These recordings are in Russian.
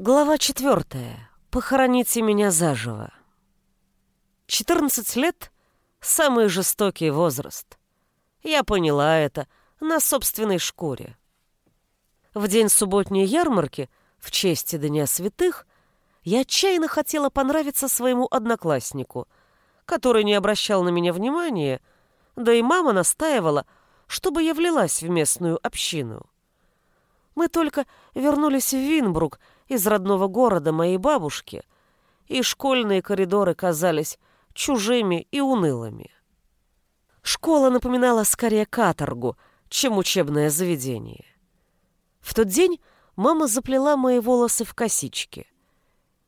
Глава четвертая. Похороните меня заживо. 14 лет — самый жестокий возраст. Я поняла это на собственной шкуре. В день субботней ярмарки, в честь Дня Святых, я отчаянно хотела понравиться своему однокласснику, который не обращал на меня внимания, да и мама настаивала, чтобы я влилась в местную общину. Мы только вернулись в Винбрук из родного города моей бабушки, и школьные коридоры казались чужими и унылыми. Школа напоминала скорее каторгу, чем учебное заведение. В тот день мама заплела мои волосы в косички.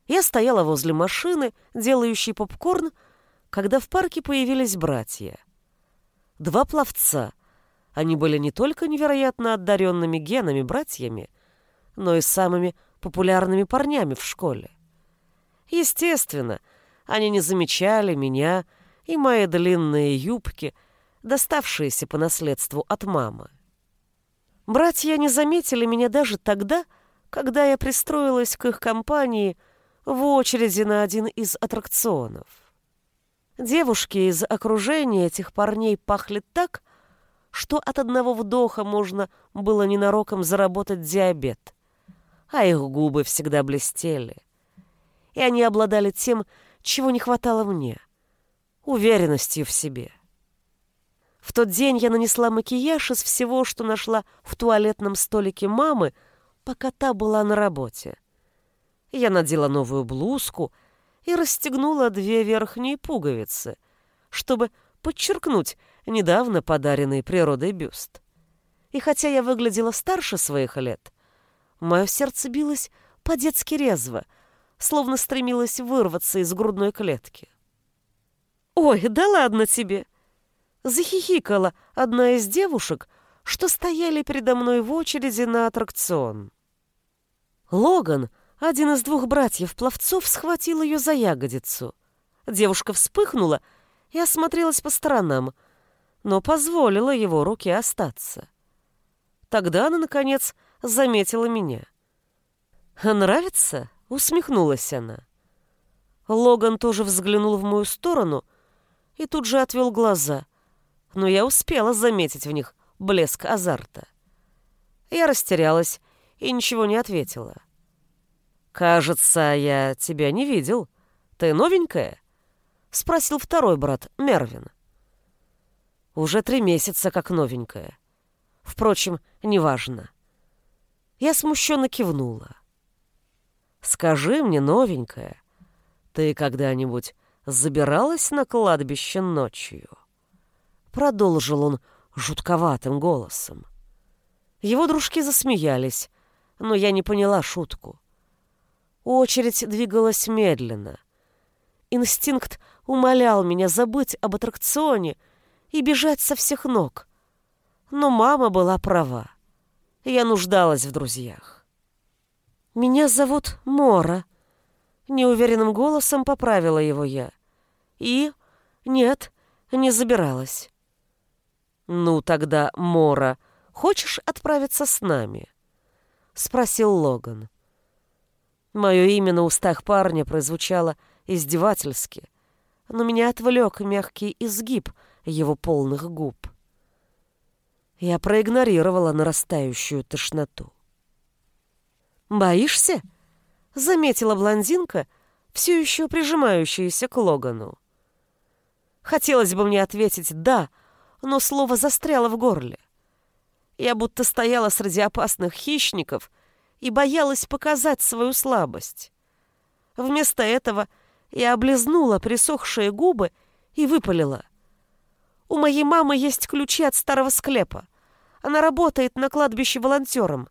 Я стояла возле машины, делающей попкорн, когда в парке появились братья. Два пловца. Они были не только невероятно одаренными генами братьями, но и самыми популярными парнями в школе. Естественно, они не замечали меня и мои длинные юбки, доставшиеся по наследству от мамы. Братья не заметили меня даже тогда, когда я пристроилась к их компании в очереди на один из аттракционов. Девушки из окружения этих парней пахли так, что от одного вдоха можно было ненароком заработать диабет, а их губы всегда блестели. И они обладали тем, чего не хватало мне — уверенностью в себе. В тот день я нанесла макияж из всего, что нашла в туалетном столике мамы, пока та была на работе. Я надела новую блузку и расстегнула две верхние пуговицы, чтобы подчеркнуть недавно подаренный природой бюст. И хотя я выглядела старше своих лет, мое сердце билось по-детски резво, словно стремилось вырваться из грудной клетки. «Ой, да ладно тебе!» Захихикала одна из девушек, что стояли передо мной в очереди на аттракцион. Логан, один из двух братьев-пловцов, схватил ее за ягодицу. Девушка вспыхнула и осмотрелась по сторонам, но позволила его руке остаться. Тогда она, наконец, заметила меня. «Нравится?» — усмехнулась она. Логан тоже взглянул в мою сторону и тут же отвел глаза, но я успела заметить в них блеск азарта. Я растерялась и ничего не ответила. «Кажется, я тебя не видел. Ты новенькая?» — спросил второй брат, Мервин. «Уже три месяца как новенькая. Впрочем, неважно». Я смущенно кивнула. «Скажи мне, новенькая, ты когда-нибудь забиралась на кладбище ночью?» Продолжил он жутковатым голосом. Его дружки засмеялись, но я не поняла шутку. Очередь двигалась медленно. Инстинкт умолял меня забыть об аттракционе и бежать со всех ног. Но мама была права. Я нуждалась в друзьях. «Меня зовут Мора», — неуверенным голосом поправила его я. «И? Нет, не забиралась». «Ну тогда, Мора, хочешь отправиться с нами?» — спросил Логан. Мое имя на устах парня прозвучало издевательски, но меня отвлек мягкий изгиб его полных губ. Я проигнорировала нарастающую тошноту. «Боишься?» — заметила блондинка, все еще прижимающаяся к Логану. Хотелось бы мне ответить «да», но слово застряло в горле. Я будто стояла среди опасных хищников и боялась показать свою слабость. Вместо этого — я облизнула присохшие губы и выпалила. «У моей мамы есть ключи от старого склепа. Она работает на кладбище волонтером.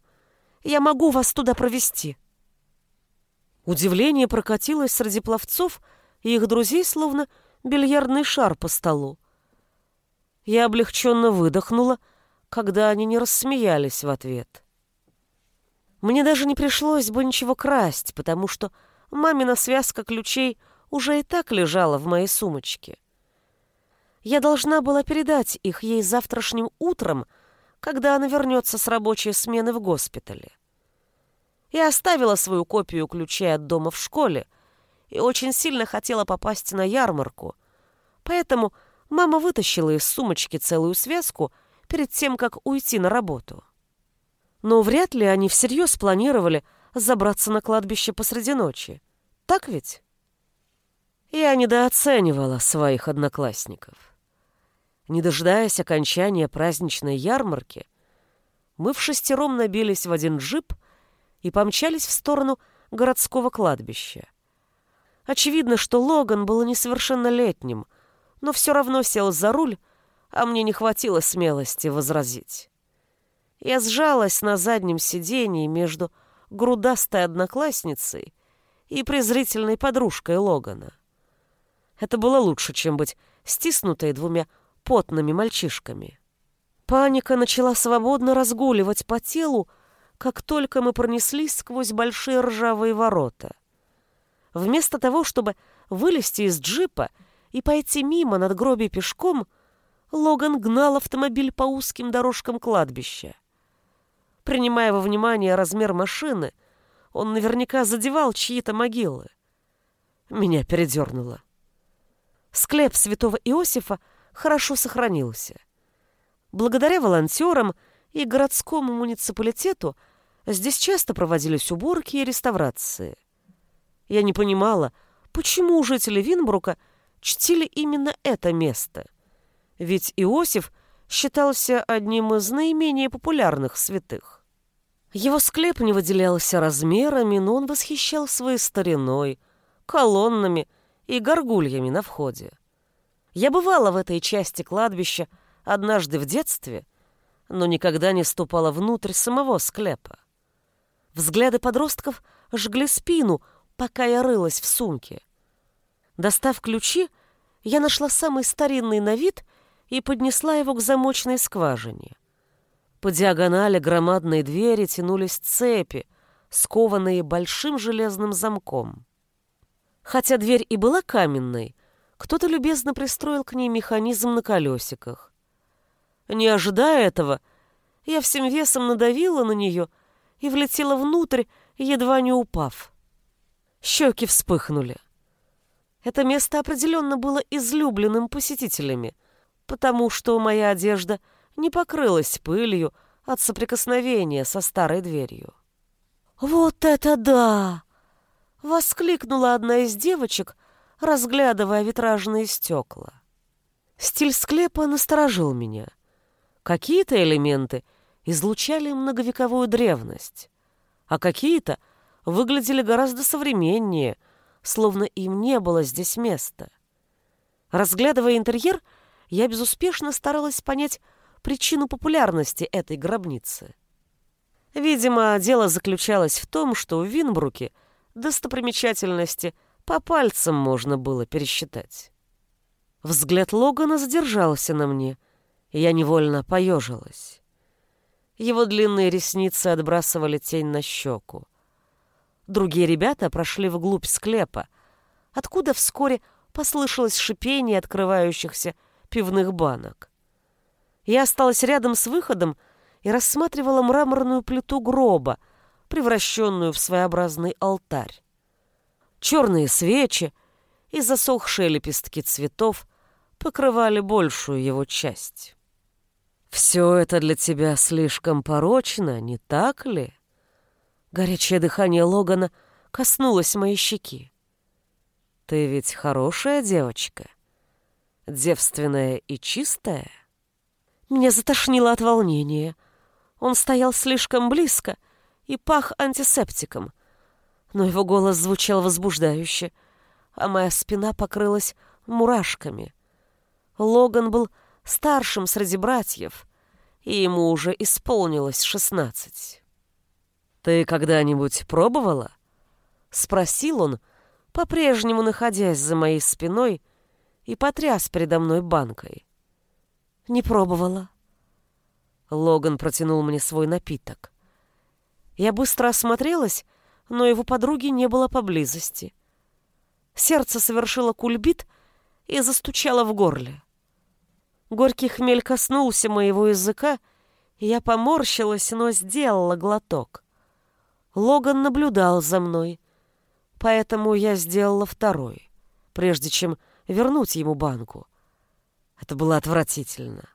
Я могу вас туда провести». Удивление прокатилось среди пловцов и их друзей, словно бильярдный шар по столу. Я облегченно выдохнула, когда они не рассмеялись в ответ. Мне даже не пришлось бы ничего красть, потому что мамина связка ключей — уже и так лежала в моей сумочке. Я должна была передать их ей завтрашним утром, когда она вернется с рабочей смены в госпитале. Я оставила свою копию ключей от дома в школе и очень сильно хотела попасть на ярмарку. Поэтому мама вытащила из сумочки целую связку перед тем, как уйти на работу. Но вряд ли они всерьез планировали забраться на кладбище посреди ночи. Так ведь? Я недооценивала своих одноклассников. Не дожидаясь окончания праздничной ярмарки, мы в шестером набились в один джип и помчались в сторону городского кладбища. Очевидно, что Логан был несовершеннолетним, но все равно сел за руль, а мне не хватило смелости возразить. Я сжалась на заднем сидении между грудастой одноклассницей и презрительной подружкой Логана. Это было лучше, чем быть стиснутой двумя потными мальчишками. Паника начала свободно разгуливать по телу, как только мы пронеслись сквозь большие ржавые ворота. Вместо того, чтобы вылезти из джипа и пойти мимо над надгробий пешком, Логан гнал автомобиль по узким дорожкам кладбища. Принимая во внимание размер машины, он наверняка задевал чьи-то могилы. Меня передернуло. Склеп святого Иосифа хорошо сохранился. Благодаря волонтерам и городскому муниципалитету здесь часто проводились уборки и реставрации. Я не понимала, почему жители Винбрука чтили именно это место. Ведь Иосиф считался одним из наименее популярных святых. Его склеп не выделялся размерами, но он восхищал своей стариной, колоннами и горгульями на входе. Я бывала в этой части кладбища однажды в детстве, но никогда не ступала внутрь самого склепа. Взгляды подростков жгли спину, пока я рылась в сумке. Достав ключи, я нашла самый старинный на вид и поднесла его к замочной скважине. По диагонали громадной двери тянулись цепи, скованные большим железным замком. Хотя дверь и была каменной, кто-то любезно пристроил к ней механизм на колесиках. Не ожидая этого, я всем весом надавила на нее и влетела внутрь, едва не упав. Щеки вспыхнули. Это место определенно было излюбленным посетителями, потому что моя одежда не покрылась пылью от соприкосновения со старой дверью. «Вот это да!» — воскликнула одна из девочек, разглядывая витражные стекла. Стиль склепа насторожил меня. Какие-то элементы излучали многовековую древность, а какие-то выглядели гораздо современнее, словно им не было здесь места. Разглядывая интерьер, я безуспешно старалась понять причину популярности этой гробницы. Видимо, дело заключалось в том, что в Винбруке достопримечательности – по пальцам можно было пересчитать. Взгляд Логана задержался на мне, и я невольно поежилась. Его длинные ресницы отбрасывали тень на щеку. Другие ребята прошли вглубь склепа, откуда вскоре послышалось шипение открывающихся пивных банок. Я осталась рядом с выходом и рассматривала мраморную плиту гроба, превращенную в своеобразный алтарь черные свечи и засохшие лепестки цветов покрывали большую его часть. «Все это для тебя слишком порочно, не так ли?» Горячее дыхание Логана коснулось моей щеки. «Ты ведь хорошая девочка, девственная и чистая?» Меня затошнило от волнения. Он стоял слишком близко и пах антисептиком, но его голос звучал возбуждающе, а моя спина покрылась мурашками. Логан был старшим среди братьев, и ему уже исполнилось шестнадцать. «Ты когда-нибудь пробовала?» — спросил он, по-прежнему находясь за моей спиной и потряс передо мной банкой. «Не пробовала». Логан протянул мне свой напиток. Я быстро осмотрелась но его подруги не было поблизости. Сердце совершило кульбит и застучало в горле. Горький хмель коснулся моего языка, и я поморщилась, но сделала глоток. Логан наблюдал за мной, поэтому я сделала второй, прежде чем вернуть ему банку. Это было отвратительно.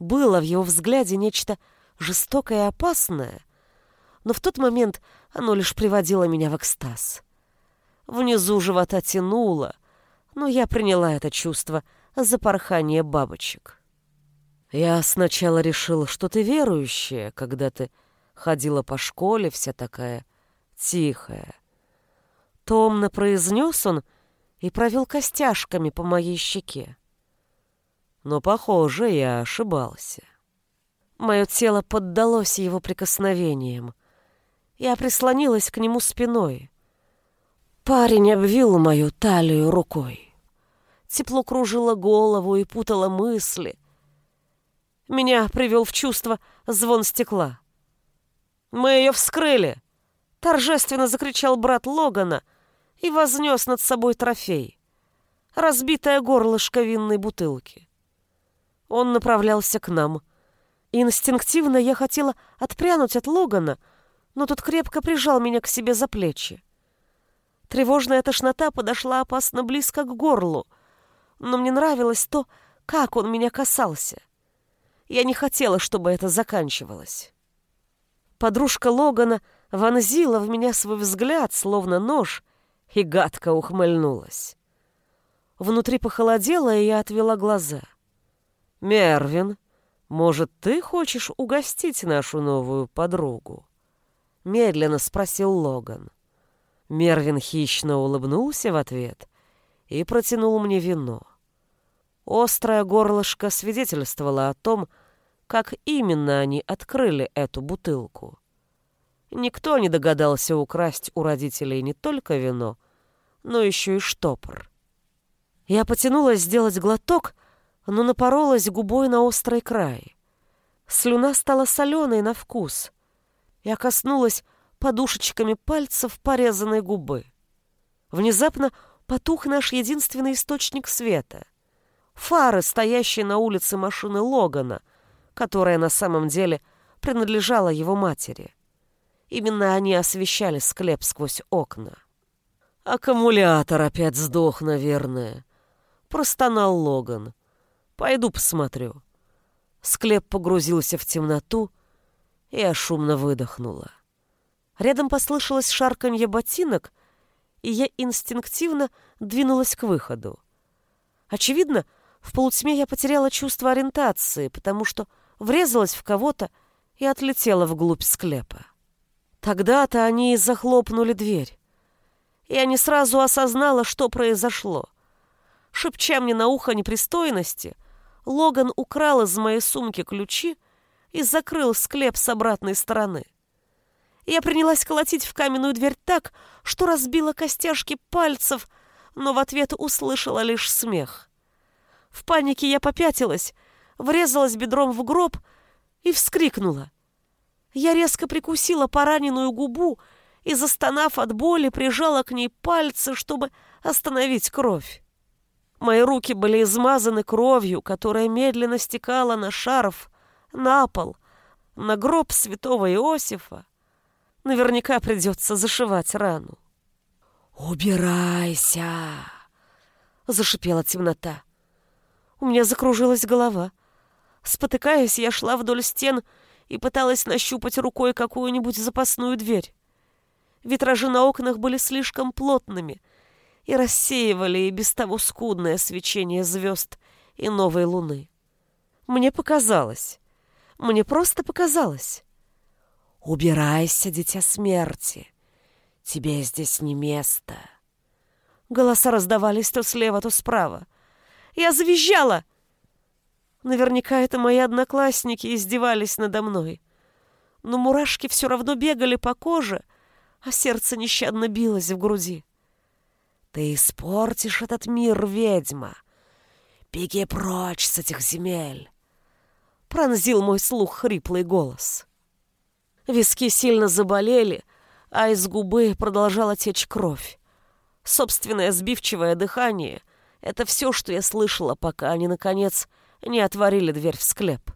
Было в его взгляде нечто жестокое и опасное, но в тот момент оно лишь приводило меня в экстаз. Внизу живота тянуло, но я приняла это чувство за порхание бабочек. Я сначала решила, что ты верующая, когда ты ходила по школе вся такая тихая. Томно произнес он и провел костяшками по моей щеке. Но, похоже, я ошибался. Мое тело поддалось его прикосновениям. Я прислонилась к нему спиной. Парень обвил мою талию рукой. Тепло кружило голову и путало мысли. Меня привел в чувство звон стекла. «Мы ее вскрыли!» — торжественно закричал брат Логана и вознес над собой трофей. Разбитое горлышко винной бутылки. Он направлялся к нам. Инстинктивно я хотела отпрянуть от Логана, но тот крепко прижал меня к себе за плечи. Тревожная тошнота подошла опасно близко к горлу, но мне нравилось то, как он меня касался. Я не хотела, чтобы это заканчивалось. Подружка Логана вонзила в меня свой взгляд, словно нож, и гадко ухмыльнулась. Внутри похолодело, и я отвела глаза. «Мервин, может, ты хочешь угостить нашу новую подругу?» Медленно спросил Логан. Мервин хищно улыбнулся в ответ и протянул мне вино. Острое горлышко свидетельствовало о том, как именно они открыли эту бутылку. Никто не догадался украсть у родителей не только вино, но еще и штопор. Я потянулась сделать глоток, но напоролась губой на острый край. Слюна стала соленой на вкус. Я коснулась подушечками пальцев порезанной губы. Внезапно потух наш единственный источник света. Фары, стоящие на улице машины Логана — которая на самом деле принадлежала его матери. Именно они освещали склеп сквозь окна. «Аккумулятор опять сдох, наверное», — простонал Логан. «Пойду посмотрю». Склеп погрузился в темноту, я шумно выдохнула. Рядом послышалось шарканье ботинок, и я инстинктивно двинулась к выходу. Очевидно, в полутьме я потеряла чувство ориентации, потому что врезалась в кого-то и отлетела вглубь склепа. Тогда-то они и захлопнули дверь. Я не сразу осознала, что произошло. Шепча мне на ухо непристойности, Логан украл из моей сумки ключи и закрыл склеп с обратной стороны. Я принялась колотить в каменную дверь так, что разбила костяшки пальцев, но в ответ услышала лишь смех. В панике я попятилась, врезалась бедром в гроб и вскрикнула. Я резко прикусила пораненную губу и, застонав от боли, прижала к ней пальцы, чтобы остановить кровь. Мои руки были измазаны кровью, которая медленно стекала на шарф, на пол, на гроб святого Иосифа. Наверняка придется зашивать рану. «Убирайся!» — зашипела темнота. У меня закружилась голова — Спотыкаясь, я шла вдоль стен и пыталась нащупать рукой какую-нибудь запасную дверь. Витражи на окнах были слишком плотными и рассеивали и без того скудное свечение звезд и новой луны. Мне показалось. Мне просто показалось. «Убирайся, дитя смерти! Тебе здесь не место!» Голоса раздавались то слева, то справа. Я завизжала — Наверняка это мои одноклассники издевались надо мной. Но мурашки все равно бегали по коже, а сердце нещадно билось в груди. «Ты испортишь этот мир, ведьма! Беги прочь с этих земель!» Пронзил мой слух хриплый голос. Виски сильно заболели, а из губы продолжала течь кровь. Собственное сбивчивое дыхание — это все, что я слышала, пока они, наконец, не отворили дверь в склеп.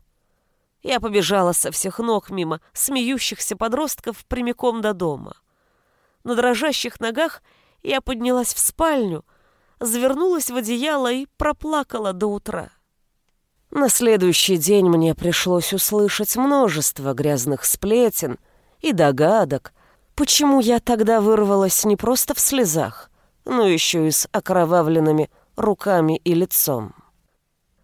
Я побежала со всех ног мимо смеющихся подростков прямиком до дома. На дрожащих ногах я поднялась в спальню, завернулась в одеяло и проплакала до утра. На следующий день мне пришлось услышать множество грязных сплетен и догадок, почему я тогда вырвалась не просто в слезах, но еще и с окровавленными руками и лицом.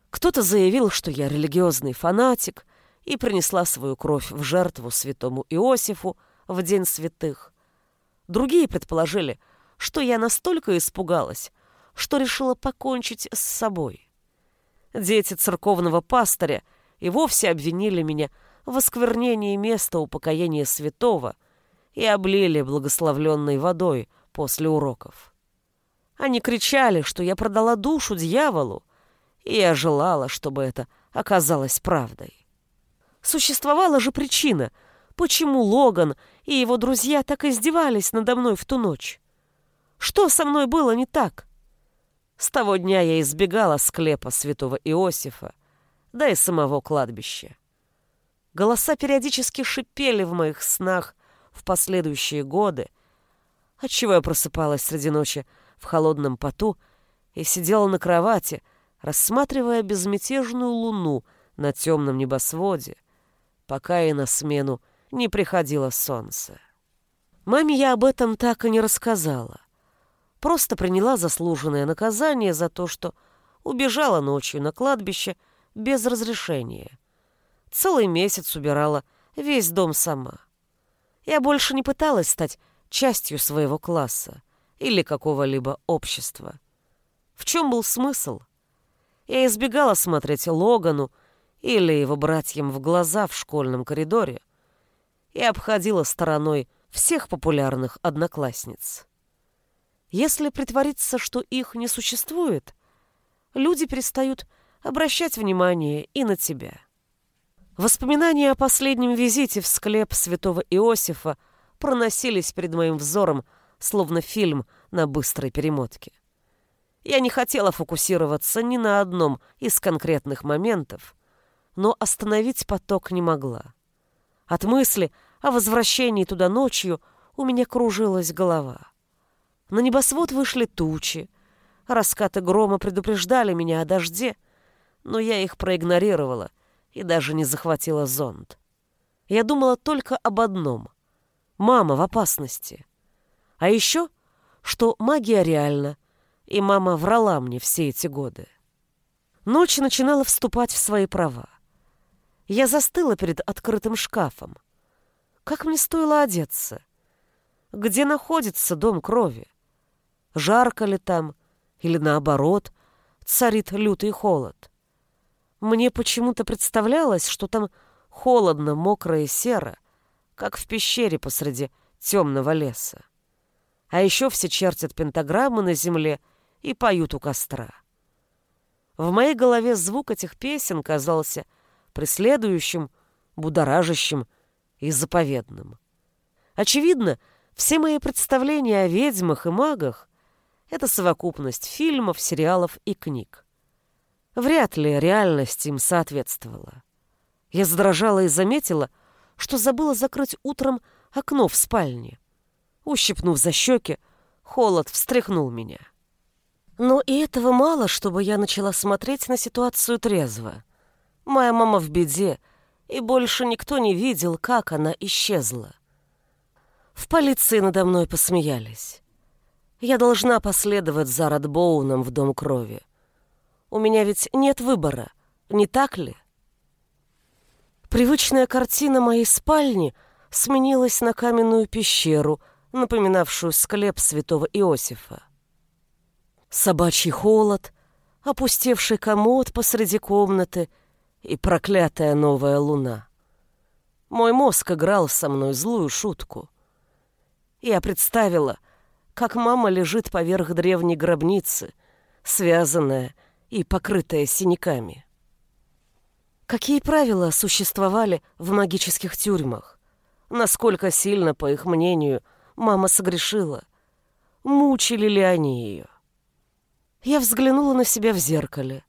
Кто-то заявил, что я религиозный фанатик и принесла свою кровь в жертву святому Иосифу в День святых. Другие предположили, что я настолько испугалась, что решила покончить с собой. Дети церковного пастыря и вовсе обвинили меня в осквернении места упокоения святого и облили благословленной водой после уроков. Они кричали, что я продала душу дьяволу, и я желала, чтобы это оказалось правдой. Существовала же причина, почему Логан и его друзья так издевались надо мной в ту ночь. Что со мной было не так? С того дня я избегала склепа святого Иосифа, да и самого кладбища. Голоса периодически шипели в моих снах в последующие годы, отчего я просыпалась среди ночи в холодном поту и сидела на кровати, рассматривая безмятежную луну на темном небосводе, пока и на смену не приходило солнце. Маме я об этом так и не рассказала. Просто приняла заслуженное наказание за то, что убежала ночью на кладбище без разрешения. Целый месяц убирала весь дом сама. Я больше не пыталась стать частью своего класса или какого-либо общества. В чем был смысл? Я избегала смотреть Логану или его братьям в глаза в школьном коридоре и обходила стороной всех популярных одноклассниц. Если притвориться, что их не существует, люди перестают обращать внимание и на тебя. Воспоминания о последнем визите в склеп святого Иосифа проносились перед моим взором, словно фильм на быстрой перемотке. Я не хотела фокусироваться ни на одном из конкретных моментов, но остановить поток не могла. От мысли о возвращении туда ночью у меня кружилась голова. На небосвод вышли тучи, раскаты грома предупреждали меня о дожде, но я их проигнорировала и даже не захватила зонт. Я думала только об одном — мама в опасности. А еще, что магия реальна, и мама врала мне все эти годы. Ночь начинала вступать в свои права. Я застыла перед открытым шкафом. Как мне стоило одеться? Где находится дом крови? Жарко ли там? Или наоборот, царит лютый холод? Мне почему-то представлялось, что там холодно, мокро и серо, как в пещере посреди темного леса. А еще все чертят пентаграммы на земле — и поют у костра. В моей голове звук этих песен казался преследующим, будоражащим и заповедным. Очевидно, все мои представления о ведьмах и магах — это совокупность фильмов, сериалов и книг. Вряд ли реальность им соответствовала. Я задрожала и заметила, что забыла закрыть утром окно в спальне. Ущипнув за щеки, холод встряхнул меня. Но и этого мало, чтобы я начала смотреть на ситуацию трезво. Моя мама в беде, и больше никто не видел, как она исчезла. В полиции надо мной посмеялись. Я должна последовать за Радбоуном в Дом крови. У меня ведь нет выбора, не так ли? Привычная картина моей спальни сменилась на каменную пещеру, напоминавшую склеп святого Иосифа собачий холод, опустевший комод посреди комнаты и проклятая новая луна. Мой мозг играл со мной злую шутку. Я представила, как мама лежит поверх древней гробницы, связанная и покрытая синяками. Какие правила существовали в магических тюрьмах? Насколько сильно, по их мнению, мама согрешила? Мучили ли они ее? Я взглянула на себя в зеркале.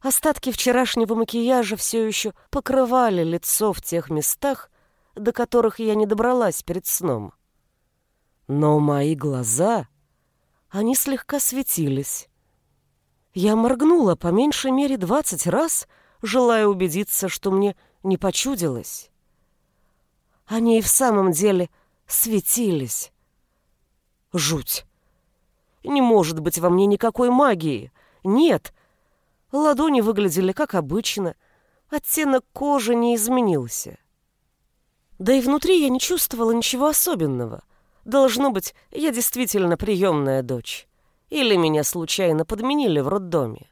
Остатки вчерашнего макияжа все еще покрывали лицо в тех местах, до которых я не добралась перед сном. Но мои глаза, они слегка светились. Я моргнула по меньшей мере двадцать раз, желая убедиться, что мне не почудилось. Они и в самом деле светились. Жуть. Не может быть во мне никакой магии. Нет. Ладони выглядели как обычно. Оттенок кожи не изменился. Да и внутри я не чувствовала ничего особенного. Должно быть, я действительно приемная дочь. Или меня случайно подменили в роддоме.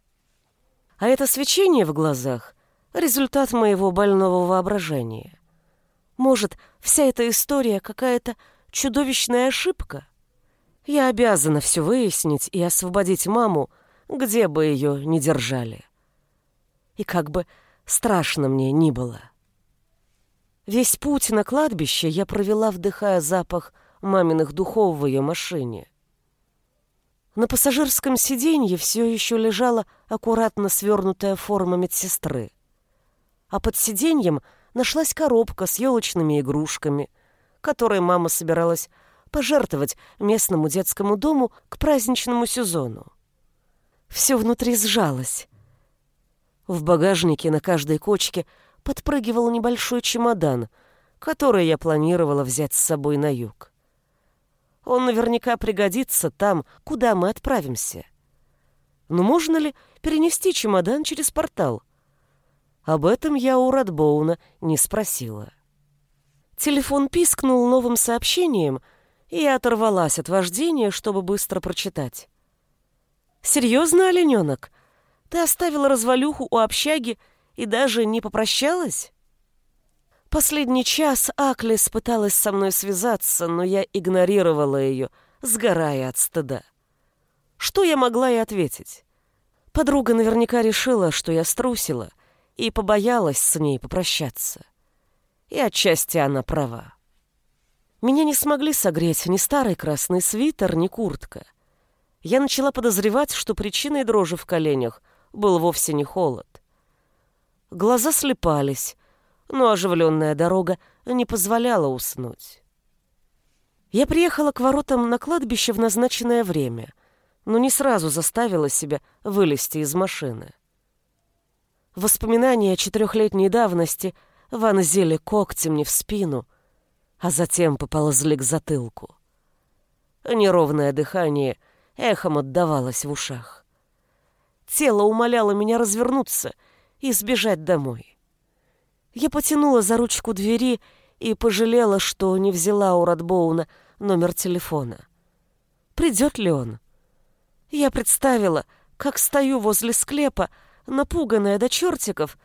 А это свечение в глазах — результат моего больного воображения. Может, вся эта история какая-то чудовищная ошибка? Я обязана все выяснить и освободить маму, где бы ее ни держали. И как бы страшно мне ни было. Весь путь на кладбище я провела, вдыхая запах маминых духов в ее машине. На пассажирском сиденье все еще лежала аккуратно свернутая форма медсестры. А под сиденьем нашлась коробка с елочными игрушками, которые мама собиралась пожертвовать местному детскому дому к праздничному сезону. Все внутри сжалось. В багажнике на каждой кочке – подпрыгивал небольшой чемодан, который я планировала взять с собой на юг. Он наверняка пригодится там, куда мы отправимся. Но можно ли перенести чемодан через портал? Об этом я у Радбоуна не спросила. Телефон пискнул новым сообщением, и я оторвалась от вождения, чтобы быстро прочитать. «Серьезно, олененок? Ты оставила развалюху у общаги и даже не попрощалась? Последний час Аклес пыталась со мной связаться, но я игнорировала ее, сгорая от стыда. Что я могла ей ответить? Подруга наверняка решила, что я струсила, и побоялась с ней попрощаться. И отчасти она права. Меня не смогли согреть ни старый красный свитер, ни куртка. Я начала подозревать, что причиной дрожи в коленях был вовсе не холод. Глаза слепались, но оживленная дорога не позволяла уснуть. Я приехала к воротам на кладбище в назначенное время, но не сразу заставила себя вылезти из машины. Воспоминания четырехлетней давности вонзили когтем мне в спину, а затем поползли к затылку. Неровное дыхание эхом отдавалось в ушах. Тело умоляло меня развернуться — и сбежать домой. Я потянула за ручку двери и пожалела, что не взяла у Радбоуна номер телефона. Придет ли он? Я представила, как стою возле склепа, напуганная до чертиков,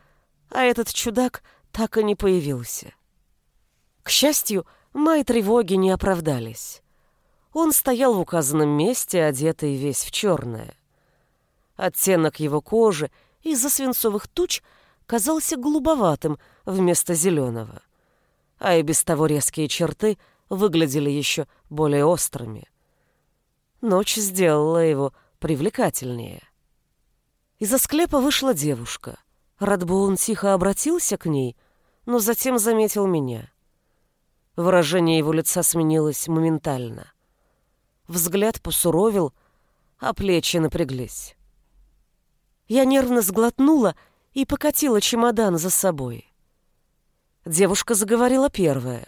а этот чудак так и не появился. К счастью, мои тревоги не оправдались. Он стоял в указанном месте, одетый весь в черное. Оттенок его кожи из-за свинцовых туч казался голубоватым вместо зеленого. А и без того резкие черты выглядели еще более острыми. Ночь сделала его привлекательнее. Из-за склепа вышла девушка. Радбоун тихо обратился к ней, но затем заметил меня. Выражение его лица сменилось моментально. Взгляд посуровил, а плечи напряглись. Я нервно сглотнула и покатила чемодан за собой. Девушка заговорила первая.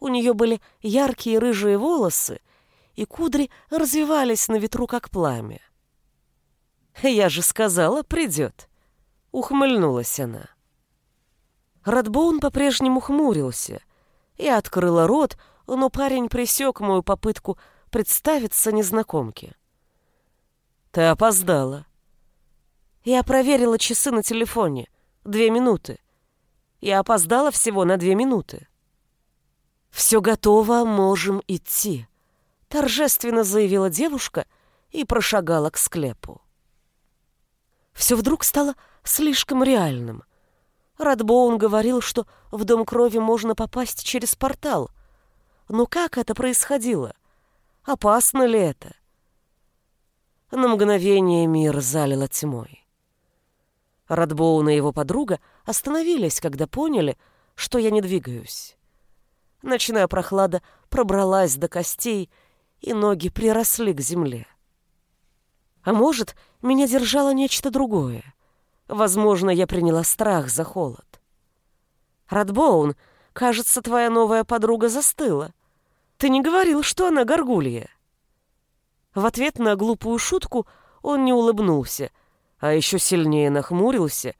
У нее были яркие рыжие волосы, и кудри развивались на ветру, как пламя. «Я же сказала, придет», — ухмыльнулась она. Радбоун по-прежнему хмурился. Я открыла рот, но парень пресек мою попытку представиться незнакомке. «Ты опоздала», я проверила часы на телефоне. Две минуты. Я опоздала всего на две минуты. «Все готово, можем идти», — торжественно заявила девушка и прошагала к склепу. Все вдруг стало слишком реальным. Радбоун говорил, что в Дом Крови можно попасть через портал. Но как это происходило? Опасно ли это? На мгновение мир залило тьмой. Радбоун и его подруга остановились, когда поняли, что я не двигаюсь. Ночная прохлада пробралась до костей, и ноги приросли к земле. А может, меня держало нечто другое. Возможно, я приняла страх за холод. Радбоун, кажется, твоя новая подруга застыла. Ты не говорил, что она горгулья. В ответ на глупую шутку он не улыбнулся, а еще сильнее нахмурился,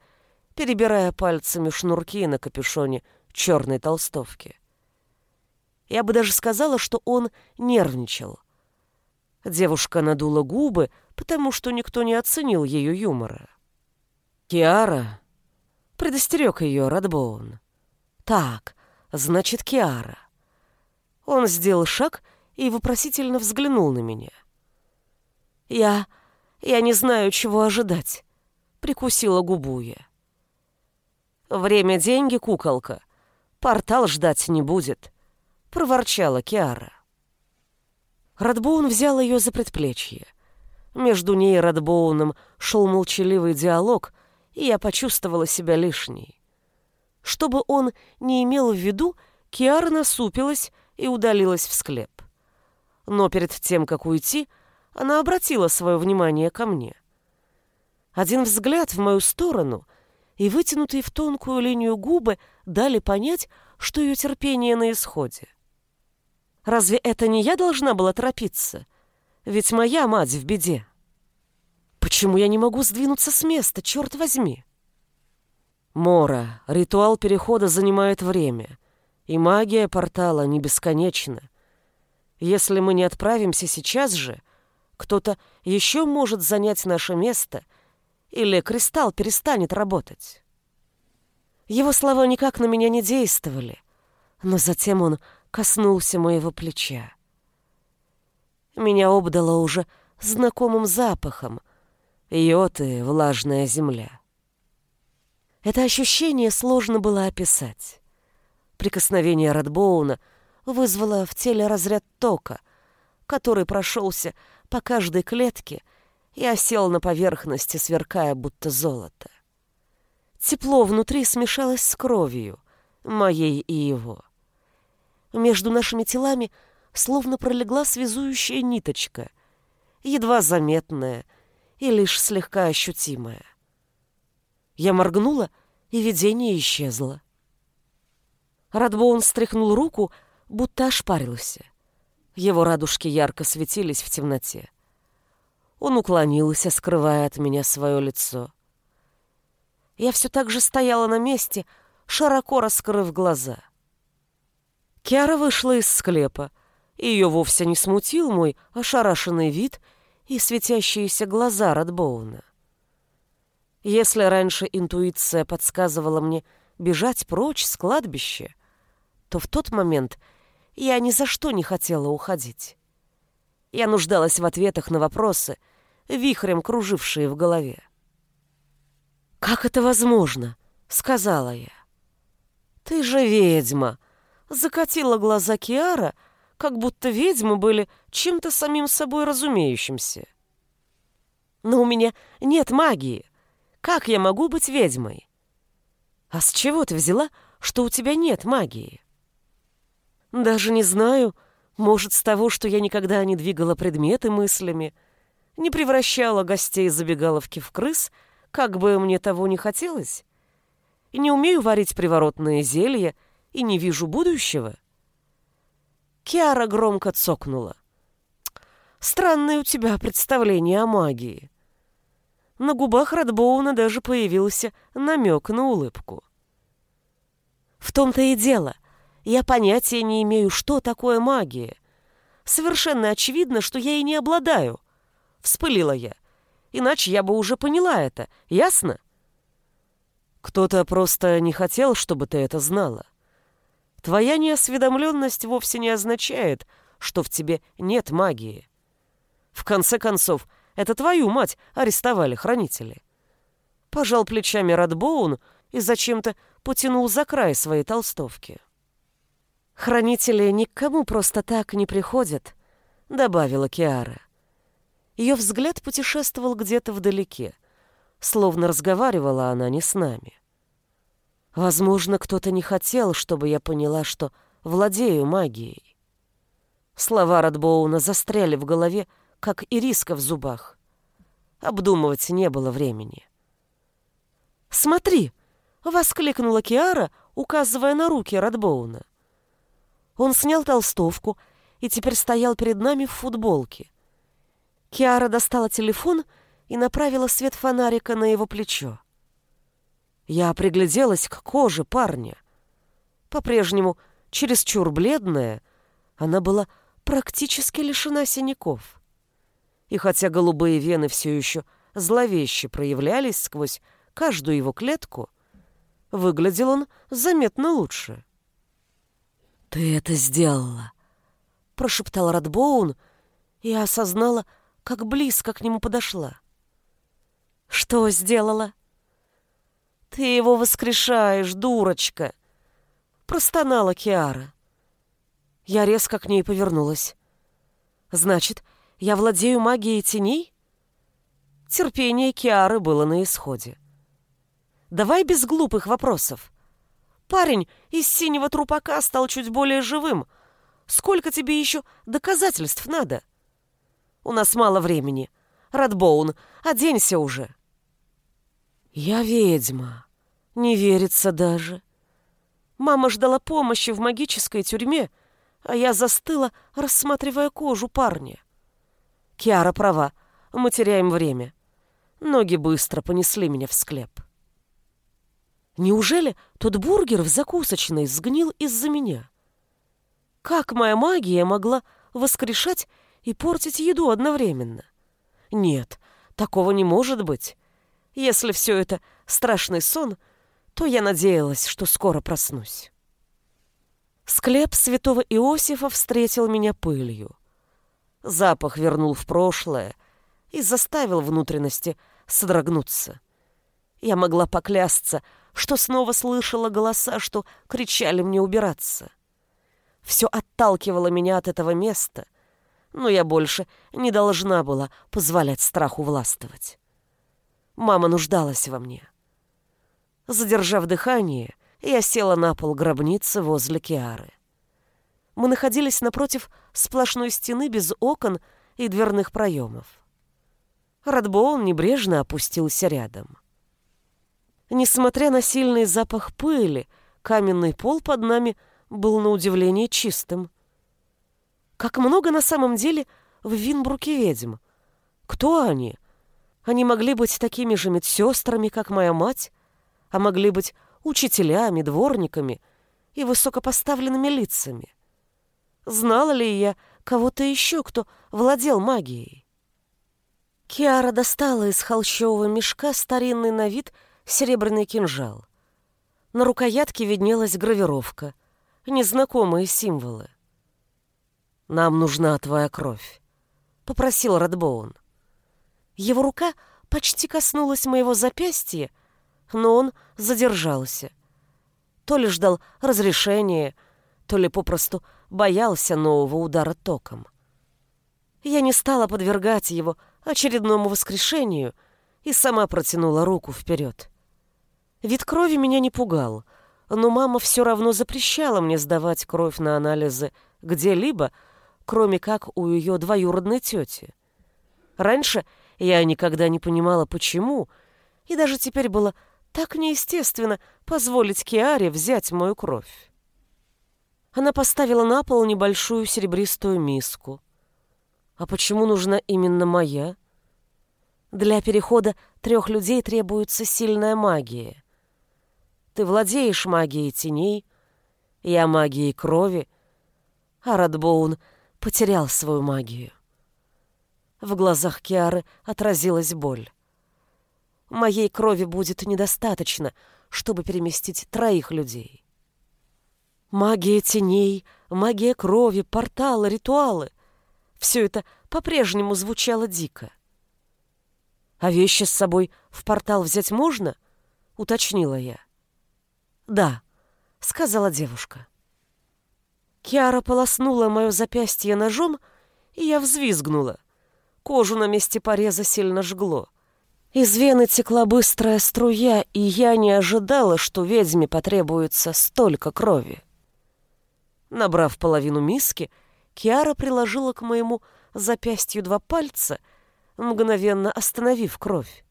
перебирая пальцами шнурки на капюшоне черной толстовки. Я бы даже сказала, что он нервничал. Девушка надула губы, потому что никто не оценил ее юмора. «Киара!» — предостерег ее Радбоун. «Так, значит, Киара». Он сделал шаг и вопросительно взглянул на меня. «Я... я не знаю, чего ожидать», — прикусила губу я. «Время — деньги, куколка. Портал ждать не будет», — проворчала Киара. Радбоун взял ее за предплечье. Между ней и Радбоуном шел молчаливый диалог, и я почувствовала себя лишней. Чтобы он не имел в виду, Киара насупилась и удалилась в склеп. Но перед тем, как уйти, она обратила свое внимание ко мне. Один взгляд в мою сторону и вытянутые в тонкую линию губы дали понять, что ее терпение на исходе. Разве это не я должна была торопиться? Ведь моя мать в беде. Почему я не могу сдвинуться с места, черт возьми? Мора, ритуал перехода занимает время, и магия портала не бесконечна. Если мы не отправимся сейчас же, кто-то еще может занять наше место, или кристалл перестанет работать. Его слова никак на меня не действовали, но затем он коснулся моего плеча. Меня обдало уже знакомым запахом, йод и влажная земля. Это ощущение сложно было описать. Прикосновение Радбоуна вызвало в теле разряд тока, который прошелся по каждой клетке и осел на поверхности, сверкая будто золото. Тепло внутри смешалось с кровью, моей и его. Между нашими телами словно пролегла связующая ниточка, едва заметная и лишь слегка ощутимая. Я моргнула, и видение исчезло. Радбоун стряхнул руку, будто ошпарился. Его радужки ярко светились в темноте. Он уклонился, скрывая от меня свое лицо. Я все так же стояла на месте, широко раскрыв глаза — Киара вышла из склепа. Ее вовсе не смутил мой ошарашенный вид и светящиеся глаза Радбоуна. Если раньше интуиция подсказывала мне бежать прочь с кладбища, то в тот момент я ни за что не хотела уходить. Я нуждалась в ответах на вопросы, вихрем кружившие в голове. «Как это возможно?» — сказала я. «Ты же ведьма!» закатила глаза Киара, как будто ведьмы были чем-то самим собой разумеющимся. «Но у меня нет магии. Как я могу быть ведьмой?» «А с чего ты взяла, что у тебя нет магии?» «Даже не знаю. Может, с того, что я никогда не двигала предметы мыслями, не превращала гостей забегаловки в крыс, как бы мне того не хотелось, и не умею варить приворотные зелья, и не вижу будущего?» Киара громко цокнула. «Странное у тебя представление о магии». На губах Радбоуна даже появился намек на улыбку. «В том-то и дело. Я понятия не имею, что такое магия. Совершенно очевидно, что я и не обладаю». Вспылила я. «Иначе я бы уже поняла это, ясно?» «Кто-то просто не хотел, чтобы ты это знала», Твоя неосведомленность вовсе не означает, что в тебе нет магии. В конце концов, это твою мать арестовали хранители. Пожал плечами Радбоун и зачем-то потянул за край своей толстовки. «Хранители никому просто так не приходят», — добавила Киара. Ее взгляд путешествовал где-то вдалеке, словно разговаривала она не с нами. Возможно, кто-то не хотел, чтобы я поняла, что владею магией. Слова Радбоуна застряли в голове, как ириска в зубах. Обдумывать не было времени. «Смотри!» — воскликнула Киара, указывая на руки Радбоуна. Он снял толстовку и теперь стоял перед нами в футболке. Киара достала телефон и направила свет фонарика на его плечо. Я пригляделась к коже парня. По-прежнему чересчур бледная, она была практически лишена синяков. И хотя голубые вены все еще зловеще проявлялись сквозь каждую его клетку, выглядел он заметно лучше. «Ты это сделала!» — прошептал Радбоун, и осознала, как близко к нему подошла. «Что сделала?» «Ты его воскрешаешь, дурочка!» Простонала Киара. Я резко к ней повернулась. «Значит, я владею магией теней?» Терпение Киары было на исходе. «Давай без глупых вопросов. Парень из синего трупака стал чуть более живым. Сколько тебе еще доказательств надо?» «У нас мало времени. Радбоун, оденься уже!» Я ведьма. Не верится даже. Мама ждала помощи в магической тюрьме, а я застыла, рассматривая кожу парня. Киара права, мы теряем время. Ноги быстро понесли меня в склеп. Неужели тот бургер в закусочной сгнил из-за меня? Как моя магия могла воскрешать и портить еду одновременно? Нет, такого не может быть. Если все это страшный сон, то я надеялась, что скоро проснусь. Склеп святого Иосифа встретил меня пылью. Запах вернул в прошлое и заставил внутренности содрогнуться. Я могла поклясться, что снова слышала голоса, что кричали мне убираться. Все отталкивало меня от этого места, но я больше не должна была позволять страху властвовать. Мама нуждалась во мне. Задержав дыхание, я села на пол гробницы возле Киары. Мы находились напротив сплошной стены без окон и дверных проемов. Радбоун небрежно опустился рядом. Несмотря на сильный запах пыли, каменный пол под нами был на удивление чистым. Как много на самом деле в Винбруке ведьм? Кто они? — они могли быть такими же медсестрами, как моя мать, а могли быть учителями, дворниками и высокопоставленными лицами. Знала ли я кого-то еще, кто владел магией? Киара достала из холщового мешка старинный на вид серебряный кинжал. На рукоятке виднелась гравировка, незнакомые символы. «Нам нужна твоя кровь», — попросил Радбоун. Его рука почти коснулась моего запястья, но он задержался. То ли ждал разрешения, то ли попросту боялся нового удара током. Я не стала подвергать его очередному воскрешению и сама протянула руку вперед. Вид крови меня не пугал, но мама все равно запрещала мне сдавать кровь на анализы где-либо, кроме как у ее двоюродной тети. Раньше я никогда не понимала, почему, и даже теперь было так неестественно позволить Киаре взять мою кровь. Она поставила на пол небольшую серебристую миску. А почему нужна именно моя? Для перехода трех людей требуется сильная магия. Ты владеешь магией теней, я магией крови, а Радбоун потерял свою магию. В глазах Киары отразилась боль. Моей крови будет недостаточно, чтобы переместить троих людей. Магия теней, магия крови, порталы, ритуалы — все это по-прежнему звучало дико. «А вещи с собой в портал взять можно?» — уточнила я. «Да», — сказала девушка. Киара полоснула мое запястье ножом, и я взвизгнула. Кожу на месте пореза сильно жгло. Из вены текла быстрая струя, и я не ожидала, что ведьме потребуется столько крови. Набрав половину миски, Киара приложила к моему запястью два пальца, мгновенно остановив кровь.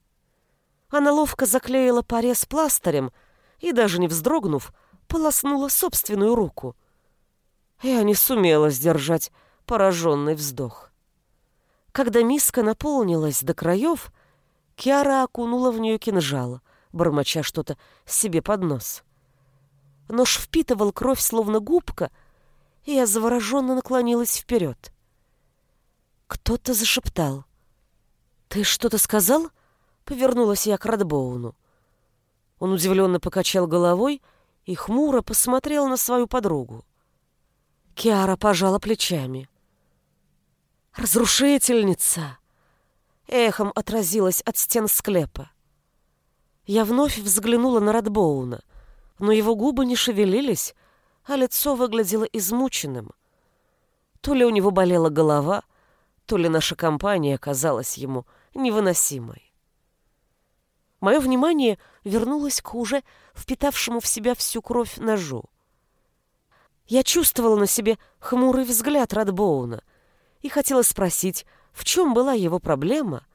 Она ловко заклеила порез пластырем и, даже не вздрогнув, полоснула собственную руку. Я не сумела сдержать пораженный вздох. Когда миска наполнилась до краев, Киара окунула в нее кинжал, бормоча что-то себе под нос. Нож впитывал кровь, словно губка, и я завороженно наклонилась вперед. Кто-то зашептал. «Ты что-то сказал?» Повернулась я к Радбоуну. Он удивленно покачал головой и хмуро посмотрел на свою подругу. Киара пожала плечами. «Разрушительница!» Эхом отразилась от стен склепа. Я вновь взглянула на Радбоуна, но его губы не шевелились, а лицо выглядело измученным. То ли у него болела голова, то ли наша компания казалась ему невыносимой. Мое внимание вернулось к уже впитавшему в себя всю кровь ножу. Я чувствовала на себе хмурый взгляд Радбоуна и хотела спросить, в чем была его проблема,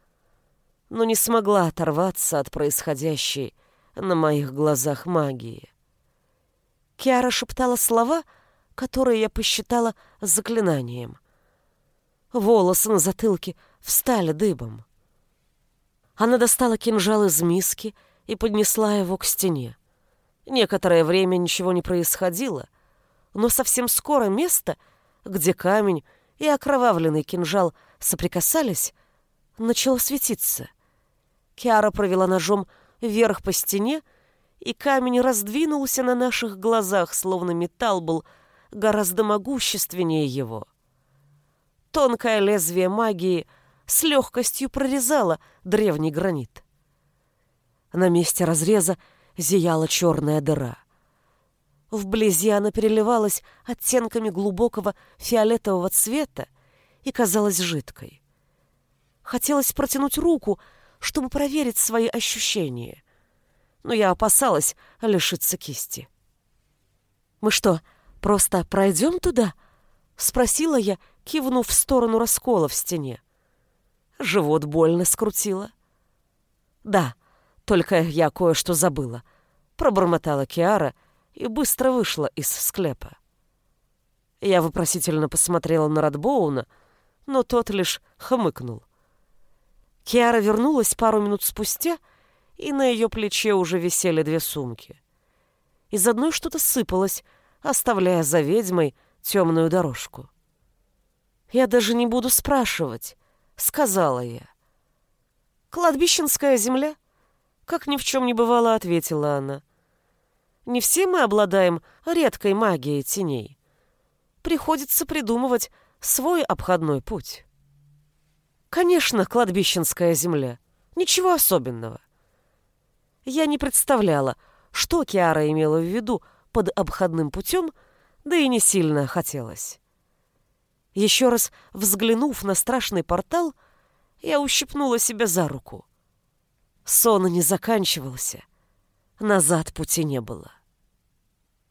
но не смогла оторваться от происходящей на моих глазах магии. Киара шептала слова, которые я посчитала заклинанием. Волосы на затылке встали дыбом. Она достала кинжал из миски и поднесла его к стене. Некоторое время ничего не происходило, но совсем скоро место, где камень и окровавленный кинжал соприкасались, начало светиться. Киара провела ножом вверх по стене, и камень раздвинулся на наших глазах, словно металл был гораздо могущественнее его. Тонкое лезвие магии — с легкостью прорезала древний гранит. На месте разреза зияла черная дыра. Вблизи она переливалась оттенками глубокого фиолетового цвета и казалась жидкой. Хотелось протянуть руку, чтобы проверить свои ощущения, но я опасалась лишиться кисти. «Мы что, просто пройдем туда?» — спросила я, кивнув в сторону раскола в стене. Живот больно скрутило. Да, только я кое-что забыла. Пробормотала Киара и быстро вышла из склепа. Я вопросительно посмотрела на Радбоуна, но тот лишь хмыкнул. Киара вернулась пару минут спустя, и на ее плече уже висели две сумки. Из одной что-то сыпалось, оставляя за ведьмой темную дорожку. Я даже не буду спрашивать, — сказала я. «Кладбищенская земля?» Как ни в чем не бывало, ответила она. «Не все мы обладаем редкой магией теней. Приходится придумывать свой обходной путь». «Конечно, кладбищенская земля. Ничего особенного». Я не представляла, что Киара имела в виду под обходным путем, да и не сильно хотелось. Еще раз взглянув на страшный портал, я ущипнула себя за руку. Сон не заканчивался. Назад пути не было.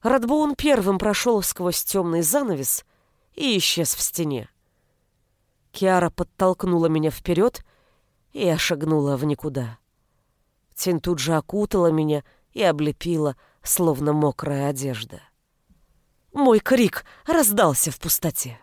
Радбоун первым прошел сквозь темный занавес и исчез в стене. Киара подтолкнула меня вперед, и я шагнула в никуда. Тень тут же окутала меня и облепила, словно мокрая одежда. Мой крик раздался в пустоте.